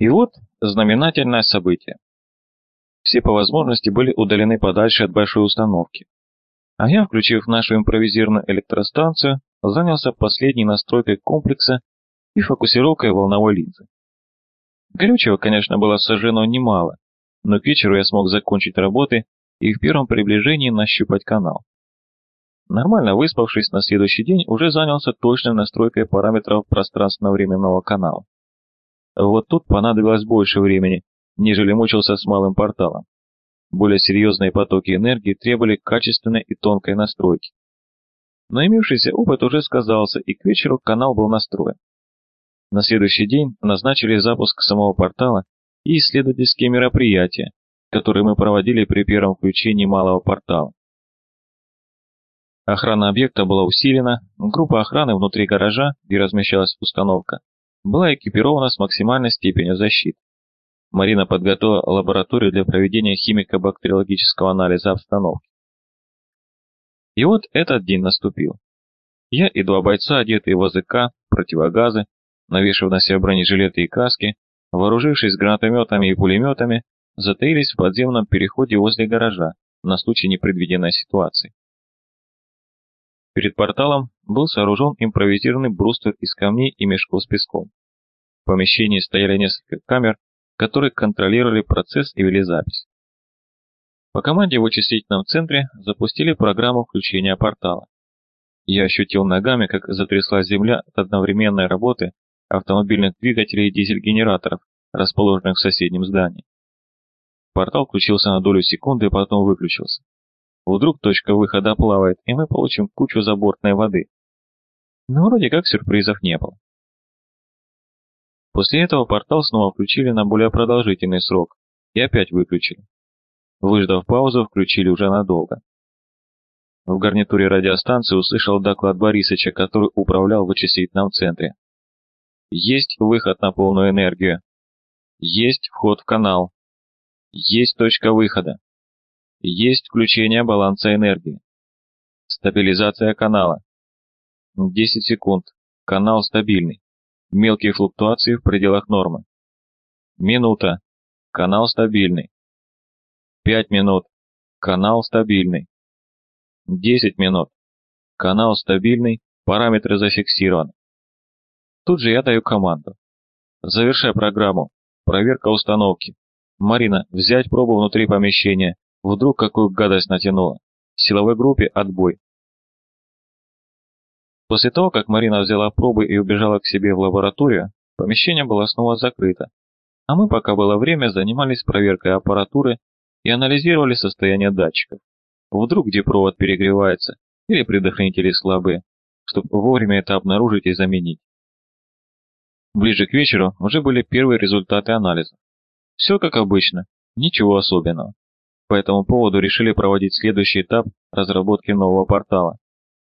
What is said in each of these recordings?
И вот знаменательное событие. Все по возможности были удалены подальше от большой установки. А я, включив нашу импровизированную электростанцию, занялся последней настройкой комплекса и фокусировкой волновой линзы. Горючего, конечно, было сожжено немало, но к вечеру я смог закончить работы и в первом приближении нащупать канал. Нормально выспавшись, на следующий день уже занялся точной настройкой параметров пространственно-временного канала. Вот тут понадобилось больше времени, нежели мучился с малым порталом. Более серьезные потоки энергии требовали качественной и тонкой настройки. Но имевшийся опыт уже сказался, и к вечеру канал был настроен. На следующий день назначили запуск самого портала и исследовательские мероприятия, которые мы проводили при первом включении малого портала. Охрана объекта была усилена, группа охраны внутри гаража, где размещалась установка, была экипирована с максимальной степенью защиты. Марина подготовила лабораторию для проведения химико-бактериологического анализа обстановки. И вот этот день наступил. Я и два бойца, одетые в АЗК, противогазы, навешав на себя бронежилеты и каски, вооружившись гранатометами и пулеметами, затаились в подземном переходе возле гаража на случай непредвиденной ситуации. Перед порталом был сооружен импровизированный бруствер из камней и мешков с песком. В помещении стояли несколько камер, которые контролировали процесс и вели запись. По команде в вычислительном центре запустили программу включения портала. Я ощутил ногами, как затряслась земля от одновременной работы автомобильных двигателей и дизель-генераторов, расположенных в соседнем здании. Портал включился на долю секунды, и потом выключился. Вдруг точка выхода плавает, и мы получим кучу забортной воды. Но вроде как сюрпризов не было. После этого портал снова включили на более продолжительный срок и опять выключили. Выждав паузу, включили уже надолго. В гарнитуре радиостанции услышал доклад Борисыча, который управлял в вычислительном центре. Есть выход на полную энергию. Есть вход в канал. Есть точка выхода. Есть включение баланса энергии. Стабилизация канала. 10 секунд. Канал стабильный. Мелкие флуктуации в пределах нормы. Минута. Канал стабильный. 5 минут. Канал стабильный. 10 минут. Канал стабильный, параметры зафиксированы. Тут же я даю команду. Завершай программу. Проверка установки. Марина, взять пробу внутри помещения. Вдруг какую гадость натянула. Силовой группе отбой. После того, как Марина взяла пробы и убежала к себе в лабораторию, помещение было снова закрыто, а мы, пока было время, занимались проверкой аппаратуры и анализировали состояние датчиков. Вдруг где провод перегревается или предохранители слабые, чтобы вовремя это обнаружить и заменить. Ближе к вечеру уже были первые результаты анализа. Все как обычно, ничего особенного. По этому поводу решили проводить следующий этап разработки нового портала.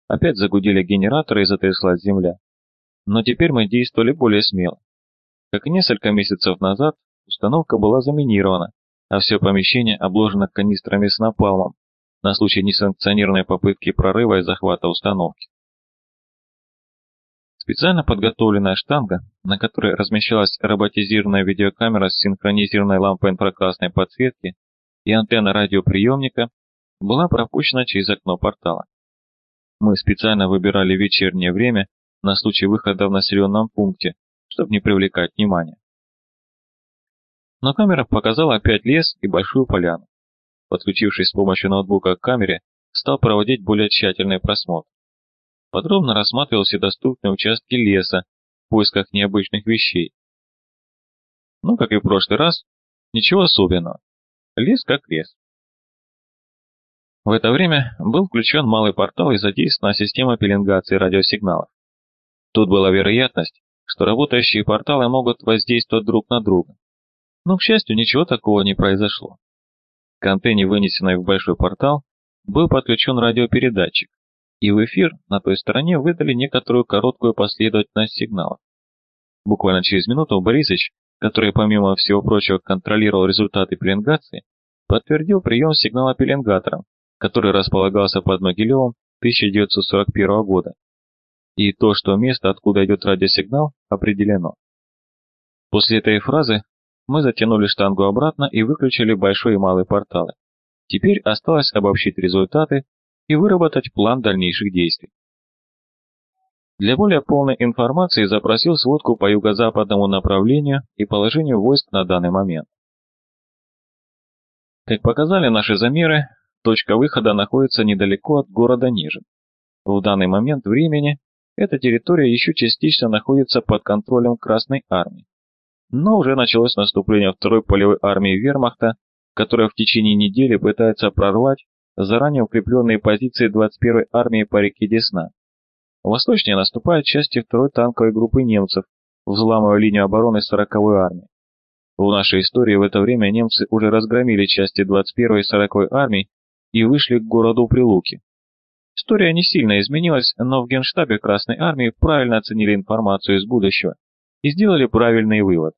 Опять загудели генераторы и затряслась земля. Но теперь мы действовали более смело. Как несколько месяцев назад, установка была заминирована, а все помещение обложено канистрами с напалмом на случай несанкционированной попытки прорыва и захвата установки. Специально подготовленная штанга, на которой размещалась роботизированная видеокамера с синхронизированной лампой инфракрасной подсветки, и антенна радиоприемника была пропущена через окно портала. Мы специально выбирали вечернее время на случай выхода в населенном пункте, чтобы не привлекать внимания. Но камера показала опять лес и большую поляну. Подключившись с помощью ноутбука к камере, стал проводить более тщательный просмотр. Подробно рассматривал все доступные участки леса в поисках необычных вещей. Ну, как и в прошлый раз, ничего особенного. Лес как лес. В это время был включен малый портал и задействована система пеленгации радиосигналов. Тут была вероятность, что работающие порталы могут воздействовать друг на друга. Но, к счастью, ничего такого не произошло. К антенне, вынесенной в большой портал, был подключен радиопередатчик, и в эфир на той стороне выдали некоторую короткую последовательность сигналов. Буквально через минуту Борисович который, помимо всего прочего, контролировал результаты пеленгации, подтвердил прием сигнала пеленгатором, который располагался под Могилевым 1941 года. И то, что место, откуда идет радиосигнал, определено. После этой фразы Мы затянули штангу обратно и выключили большой и малый порталы. Теперь осталось обобщить результаты и выработать план дальнейших действий. Для более полной информации запросил сводку по юго-западному направлению и положению войск на данный момент. Как показали наши замеры, точка выхода находится недалеко от города Нижин. В данный момент времени эта территория еще частично находится под контролем Красной Армии. Но уже началось наступление второй полевой армии вермахта, которая в течение недели пытается прорвать заранее укрепленные позиции 21-й армии по реке Десна. Восточнее наступают части второй танковой группы немцев, взламывая линию обороны 40-й армии. В нашей истории в это время немцы уже разгромили части 21-й и 40-й армий и вышли к городу Прилуки. История не сильно изменилась, но в Генштабе Красной Армии правильно оценили информацию из будущего и сделали правильный вывод.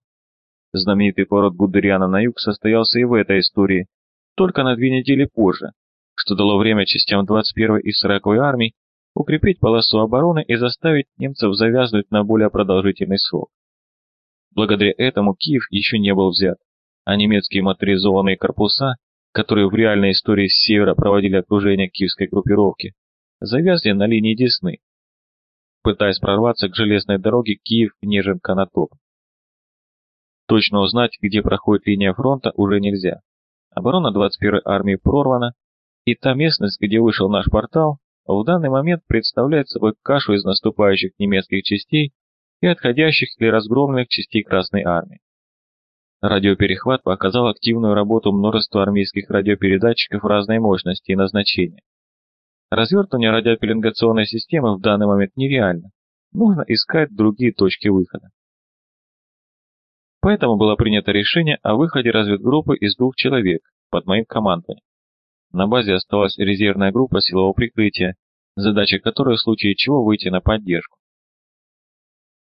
Знаменитый поворот Гудериана на юг состоялся и в этой истории, только на две недели позже, что дало время частям 21-й и 40-й армий укрепить полосу обороны и заставить немцев завязнуть на более продолжительный срок. Благодаря этому Киев еще не был взят, а немецкие моторизованные корпуса, которые в реальной истории с севера проводили окружение киевской группировки, завязли на линии Десны, пытаясь прорваться к железной дороге Киев-Нежин-Конотоп. Точно узнать, где проходит линия фронта, уже нельзя. Оборона 21-й армии прорвана, и та местность, где вышел наш портал, в данный момент представляет собой кашу из наступающих немецких частей и отходящих или разгромленных частей Красной Армии. Радиоперехват показал активную работу множества армейских радиопередатчиков разной мощности и назначения. Развертывание радиопеленгационной системы в данный момент нереально. Нужно искать другие точки выхода. Поэтому было принято решение о выходе разведгруппы из двух человек под моим командованием. На базе осталась резервная группа силового прикрытия, задача которой в случае чего выйти на поддержку.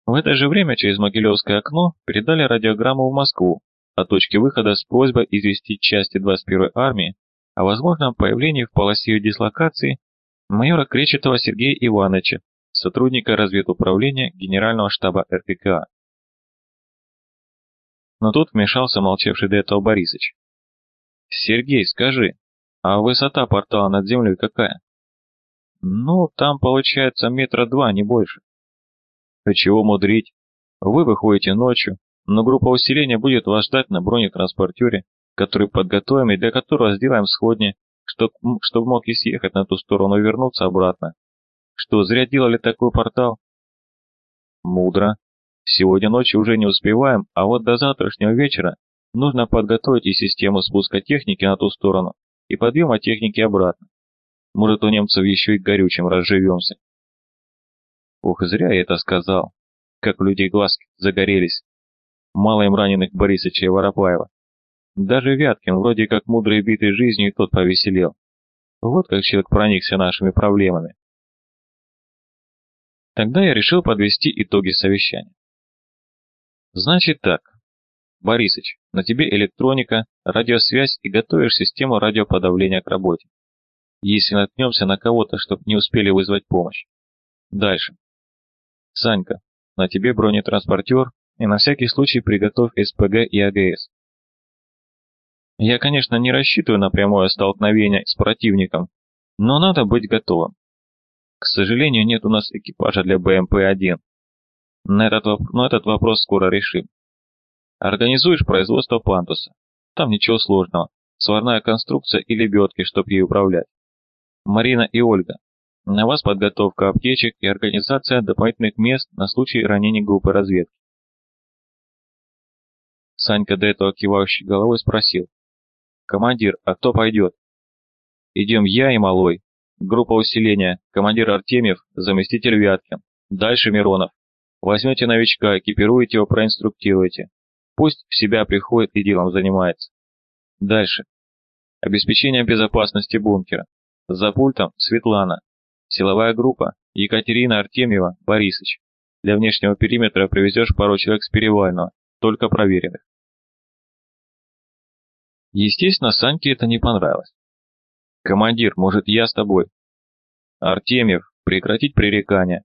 В это же время через Могилевское окно передали радиограмму в Москву о точке выхода с просьбой известить части 21-й армии о возможном появлении в полосе ее дислокации майора Кречетова Сергея Ивановича, сотрудника разведуправления Генерального штаба РККА но тут вмешался молчавший до этого Борисыч. «Сергей, скажи, а высота портала над землей какая?» «Ну, там получается метра два, не больше». «А чего мудрить? Вы выходите ночью, но группа усиления будет вас ждать на бронетранспортере, который подготовим и для которого сделаем сходни, чтоб, чтоб мог и съехать на ту сторону и вернуться обратно. Что, зря делали такой портал?» «Мудро. Сегодня ночью уже не успеваем, а вот до завтрашнего вечера нужно подготовить и систему спуска техники на ту сторону, и подъема техники обратно. Может, у немцев еще и горючим разживемся. Ух, зря я это сказал. Как у людей глазки загорелись. Мало раненых Борисыча и Воропаева. Даже Вяткин, вроде как мудрый битый жизнью, тот повеселел. Вот как человек проникся нашими проблемами. Тогда я решил подвести итоги совещания. Значит так. Борисыч, на тебе электроника, радиосвязь и готовишь систему радиоподавления к работе. Если наткнемся на кого-то, чтоб не успели вызвать помощь. Дальше. Санька, на тебе бронетранспортер и на всякий случай приготовь СПГ и АГС. Я, конечно, не рассчитываю на прямое столкновение с противником, но надо быть готовым. К сожалению, нет у нас экипажа для БМП-1, на этот, но этот вопрос скоро решим. Организуешь производство пантуса. Там ничего сложного. Сварная конструкция и лебедки, чтоб ей управлять. Марина и Ольга. На вас подготовка аптечек и организация дополнительных мест на случай ранений группы разведки. Санька, до этого кивающий головой, спросил. «Командир, а кто пойдет?» «Идем я и Малой. Группа усиления. Командир Артемьев, заместитель Вяткин. Дальше Миронов. Возьмете новичка, экипируете его, проинструктируете. Пусть в себя приходит и делом занимается. Дальше. Обеспечение безопасности бункера. За пультом Светлана. Силовая группа Екатерина Артемьева, Борисыч. Для внешнего периметра привезешь пару человек с перевального, только проверенных. Естественно, Саньке это не понравилось. «Командир, может, я с тобой?» «Артемьев, прекратить пререкания.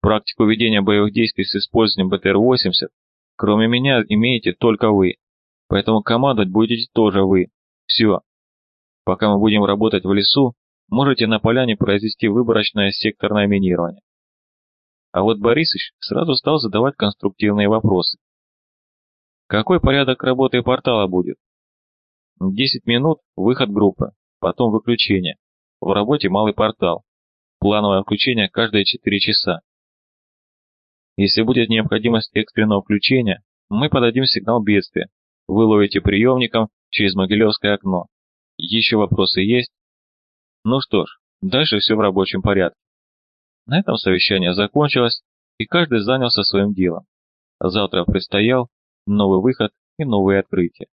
Практику ведения боевых действий с использованием БТР-80, кроме меня, имеете только вы. Поэтому командовать будете тоже вы. Все. Пока мы будем работать в лесу, можете на поляне произвести выборочное секторное минирование. А вот Борисыч сразу стал задавать конструктивные вопросы. Какой порядок работы портала будет? 10 минут – выход группы, потом выключение. В работе малый портал. Плановое включение каждые 4 часа. Если будет необходимость экстренного включения, мы подадим сигнал бедствия. Вы ловите приемником через Могилевское окно. Еще вопросы есть? Ну что ж, дальше все в рабочем порядке. На этом совещание закончилось, и каждый занялся своим делом. Завтра предстоял новый выход и новые открытия.